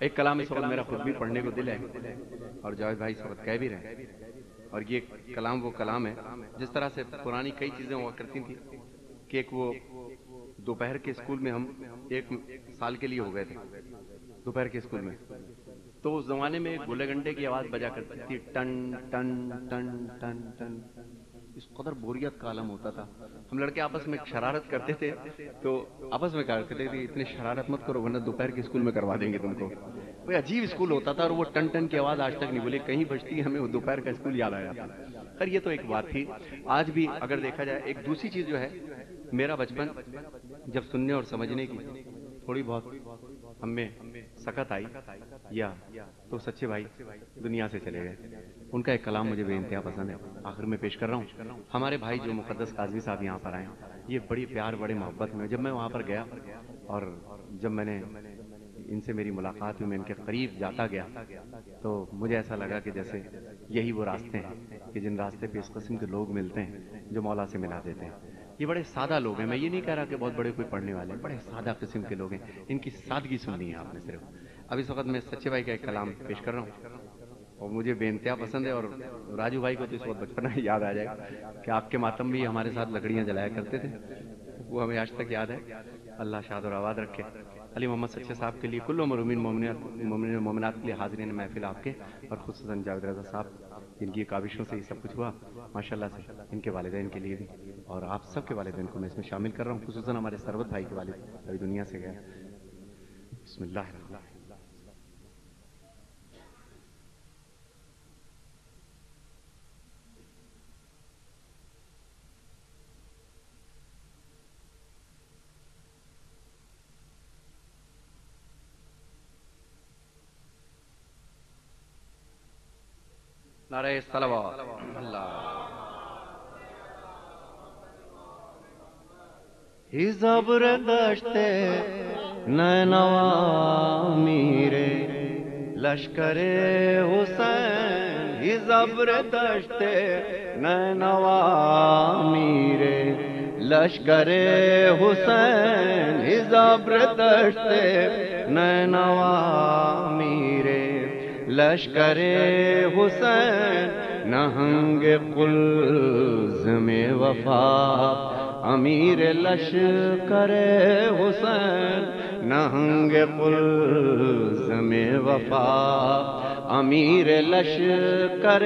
ایک کلام اس وقت میرا خود بھی پڑھنے کو دل ہے اور جاوید بھائی اس وقت کہہ بھی رہے ہیں۔ اور یہ کلام وہ کلام ہے جس طرح سے پرانی کئی چیزیں ہوا کرتی تھیں کہ ایک وہ دوپہر کے اسکول میں ہم ایک سال کے لیے ہو گئے تھے، دوپہر کے اسکول میں۔ تو اس زمانے میں گلے گنڈے کی آواز بجا کرتی تھی، ٹن ٹن ٹن ٹن ٹن۔ اس قدر بوریت کا عالم ہوتا تھا۔ ہم لڑکے آپس میں شرارت کرتے تھے تو آپس میں کہا کرتے تھے اتنے شرارت مت کرو ورنہ دوپہر کے اسکول میں کروا دیں گے تم کو۔ کوئی عجیب اسکول ہوتا تھا اور وہ ٹن ٹن کی آواز آج تک نہیں بولی۔ کہیں بجتی ہمیں وہ دوپہر کا اسکول یاد آیا تھا۔ خیر، یہ تو ایک بات تھی۔ آج بھی اگر دیکھا جائے، ایک دوسری چیز جو ہے، میرا بچپن جب سننے اور سمجھنے کی تھوڑی بہت ہم میں سکت آئی، یا تو سچے بھائی دنیا سے چلے گئے۔ ان کا ایک کلام مجھے بے انتہا پسند ہے۔ آخر میں پیش کر رہا ہوں۔ ہمارے بھائی جو مقدس قاضوی صاحب یہاں پر آئے یہ بڑی پیار بڑے محبت میں، جب میں وہاں پر گیا اور جب میں نے ان سے میری ملاقات ہوئی، میں ان کے قریب جاتا گیا، تو مجھے ایسا لگا کہ جیسے یہی وہ راستے ہیں کہ جن راستے پہ اس قسم کے لوگ ملتے ہیں جو مولا سے ملا دیتے ہیں۔ یہ بڑے سادہ لوگ ہیں۔ میں یہ نہیں کہہ رہا کہ بہت بڑے کوئی پڑھنے والے ہیں، بڑے سادہ قسم کے لوگ ہیں۔ ان کی سادگی سننی ہے آپ نے صرف۔ اب اس وقت میں سچے بھائی کا ایک کلام پیش کر رہا ہوں۔ اور مجھے بے انتہا پسند ہے اور راجو بھائی کو تو اس وقت بچپنا یاد آ جائے گا کہ آپ کے ماتم بھی ہمارے ساتھ لکڑیاں جلایا کرتے تھے۔ وہ ہمیں آج تک یاد ہے۔ اللہ شاد اور آباد رکھے۔ علی محمد سچے صاحب کے لیے کل مرمین مومن مومنات کے لیے حاضرین محفل آپ کے اور خصوصاً جاوید رضا صاحب، جن کی کابشوں سے یہ سب کچھ ہوا۔ ماشاء اللہ سے ان کے والدین کے لیے بھی۔ اور آپ سب کے والدین کو میں اس میں شامل کر رہا ہوں، خصوصاً ہمارے سربت بھائی کے والد، ابھی دنیا سے گئے۔ بسم اللہ الرحمن الرحیم۔ نعرہ صلوات. اللہ. ہی زبر دشتے نینوا میرے لشکر حسین، ہی زبر دشتے نینوا میرے لشکر حسین، ہی زبر دشتے نینوا میرے لشکر حسین نہنگ قلز میں وفا۔ امیر لشکر حسین نہنگ قلز میں وفا۔ امیر لشکر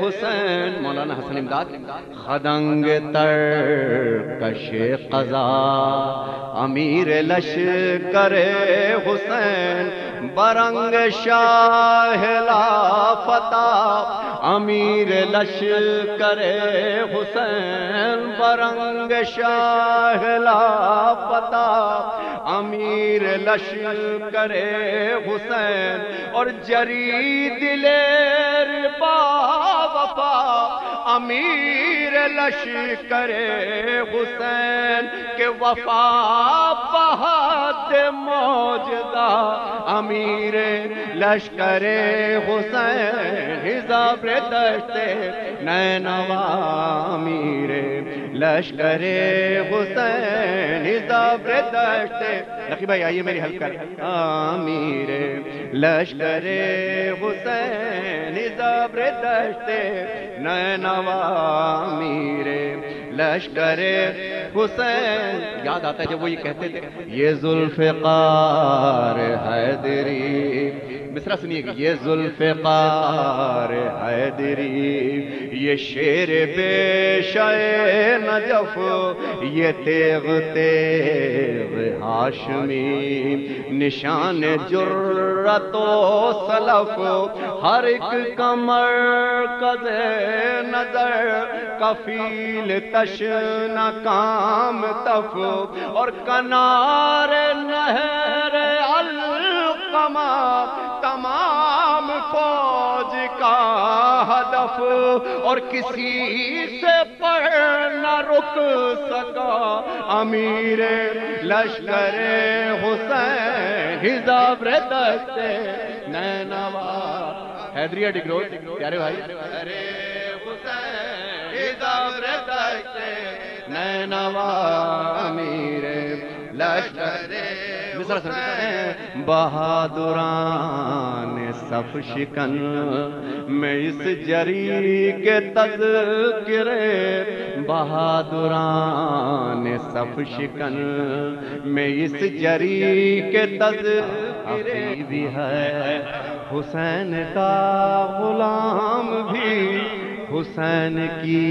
حسین، مولانا حسن امداد، خدنگ تر کش قضا، امیر لشکر حسین، برنگ شاہ لا فتح، امیر لشکر حسین، برنگ شاہ لا فتح امیر لشکر حسین اور جری دلیر با وفا۔ امیر لشکر حسین کے وفا۔ بہت موجدہ امیر لشکر حسین۔ حزاب دشتے نینوا امیر۔ لشکر حسین حزاب دشتے لقی بھائی آئیے میری حلق کر امیر لشکر حسین حزاب دشتے نینوا امیر لشکر حسین۔ یاد آتا ہے جب وہ یہ کہتے تھے، یہ ذوالفقار حیدری۔ مصرا سنیے گا یہ ذوالفقار حیدری۔ یہ شیر پیش نجف یہ تیغ تیغ ہاشمی، نشان جرت و سلف، ہر ایک کمر قد نظر، کفیل تشن کام تف، اور کنار نہر القما تمام فوج ہدف اور کسی سے پڑھ نہ رک سکا۔ امیر لشکر حسین حزاب دستے نینوا۔ حیدریہ ڈگروٹ پیارے بھائی۔ ارے حسین حزاب دستے نینوا میرے لشکر بہادران صف شکن میں اس جری کے تذکرے بہادران صف شکن میں اس جری کے تذکرے بھی ہے حسین کا غلام بھی۔ حسین کی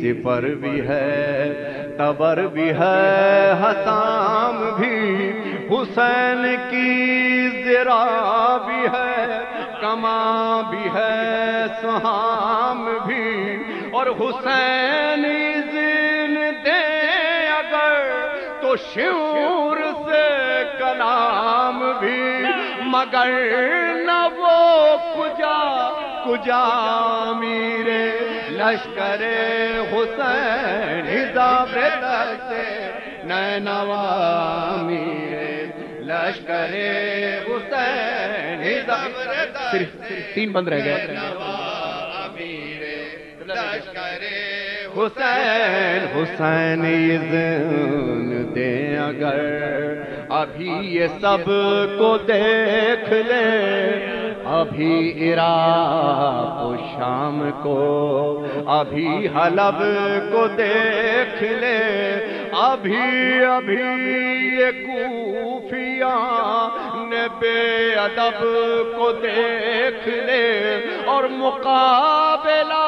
سپر بھی ہے، تبر بھی ہے، حسام بھی۔ حسین کی زرا بھی ہے، کما بھی ہے، سہام بھی۔ اور حسین زین دے اگر تو شعور سے کلام بھی۔ مگر نہ وہ کجا کجا میرے لشکر حسین سے نینوا میرے لشکر حسین صرف تین بند رہ گئے۔ حسین حسین دے اگر۔ ابھی یہ سب کو دیکھ لے۔ ابھی عراق و شام کو۔ ابھی حلب کو دیکھ لے۔ ابھی ابھی یہ کوفیاں نے بے ادب کو دیکھ لے اور مقابلہ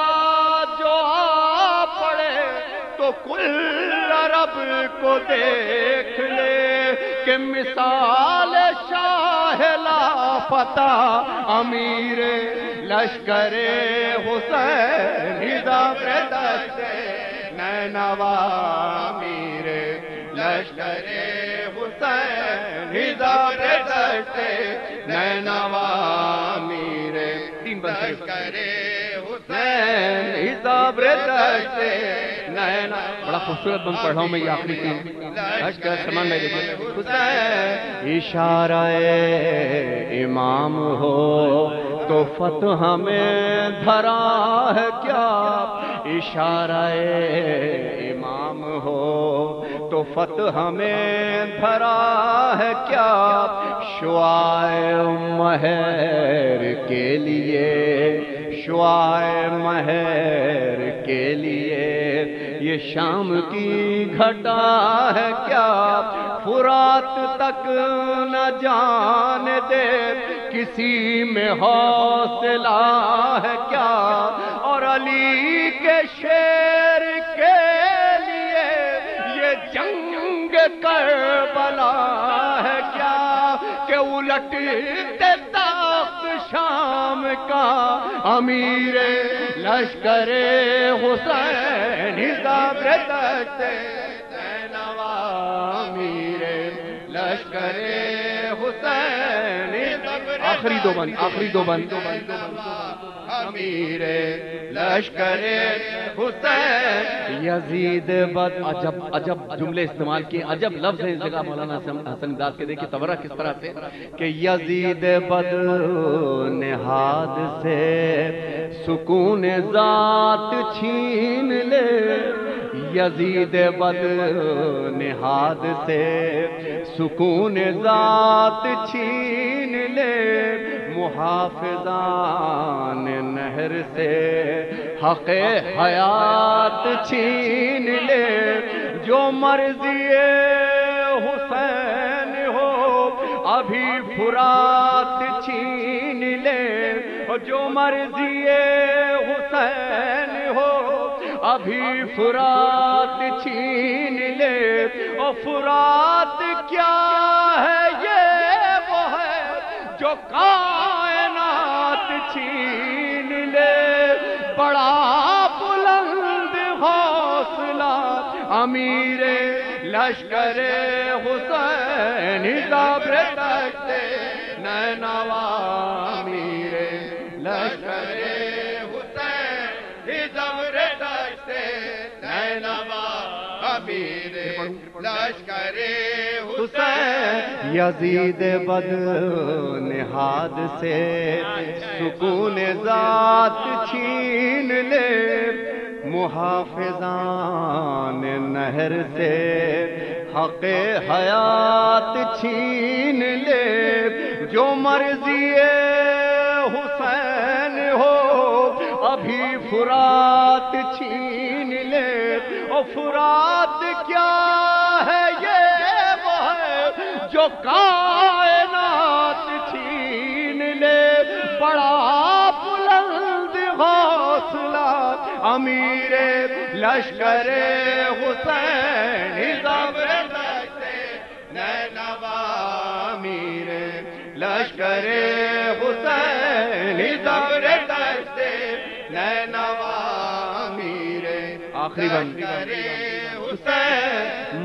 جو آ پڑے تو کل عرب کو دیکھ لے کہ مثال شاہ لا پتا امیر لشکر حسین دست نینوا امیر لشکر حسین دست نینوا امیر تین لشکر حسین حساب دست نینا بڑا خوبصورت بند پڑھ رہا ہوں میں یہ آخری تین لشکر سلمان بھائی دیکھیے حسین اشارہ امام ہو تو فتح میں دھرا ہے کیا اشارہ امام ہو تو فتح میں دھرا ہے کیا؟ شعائے مہر کے لیے شعائے مہر کے لیے یہ شام کی گھٹا ہے کیا؟ فرات تک نہ جان دے، کسی میں حوصلہ ہے کیا؟ اور علی کے شیر کے لیے یہ جنگ کربلا ہے کیا کہ الٹ تخت شام کا امیر لشکر حسین دست نوا امیر لشکر حسین آخری دو بند آخری دو بند۔ امیر لشکر حسین۔ یزید بد عجب عجب جملے استعمال کیے عجب لفظ ہیں اس جگہ مولانا حسن داس کے۔ دیکھیے تبرہ کس طرح سے کہ یزید بد نہاد سے سکون ذات چھین لے۔ یزید بد نہاد سے سکون ذات چھین لے، محافظان نہر سے حق حیات چھین لے۔ جو مرضی حسین ہو، ابھی فرات چھین لے۔ جو مرضی حسین ہو ابھی فرات چھین لے۔ اور فرات کیا ہے یہ وہ ہے جو کائنات چھین لے۔ بڑا بلند حوصلہ امیر لشکر حسین زبر تکتے نینوا لشکر حسین۔ یزید بد نہاد سے سکون ذات چھین لے۔ محافظان نہر سے حق حیات چھین لے۔ جو مرضی حسین ہو، ابھی فرات چھین اور فرات کیا ہے یہ وہ ہے جو کائنات چھین لے؟ بڑا بلند حوصلہ امیر لشکر حسین نینوا امیر لشکر حسین زبر دستے آخری بند۔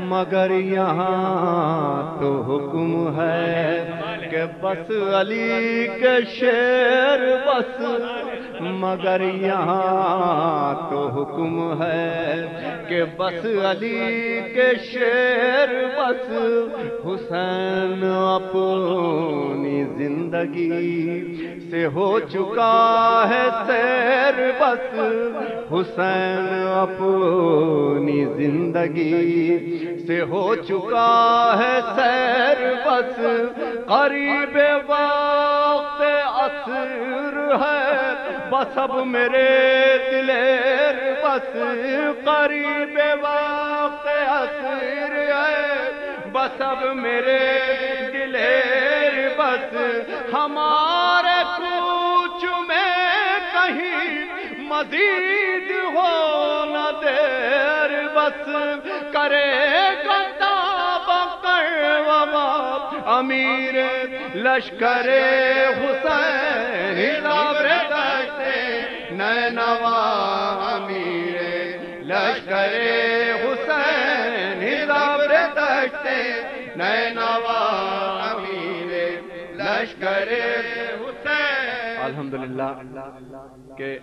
مگر یہاں تو حکم ہے کہ بس علی کے شیر بس مگر یہاں تو حکم ہے کہ بس علی کے شیر بس حسین اپنی زندگی سے ہو چکا ہے سیر بس حسین اپنی زندگی سے ہو چکا ہے سیر بس قریب وقت اثر ہے بس اب میرے دلیر بس قریب وقت اثر ہے۔ بس اب میرے دلیر بس ہمارے کوچ میں کہیں مزید ہو نہ دیر۔ بس کرے گا امیر لشکر حسین نینوا امیر لشکر حسین نینوا امیر لشکر حسین الحمدللہ کہ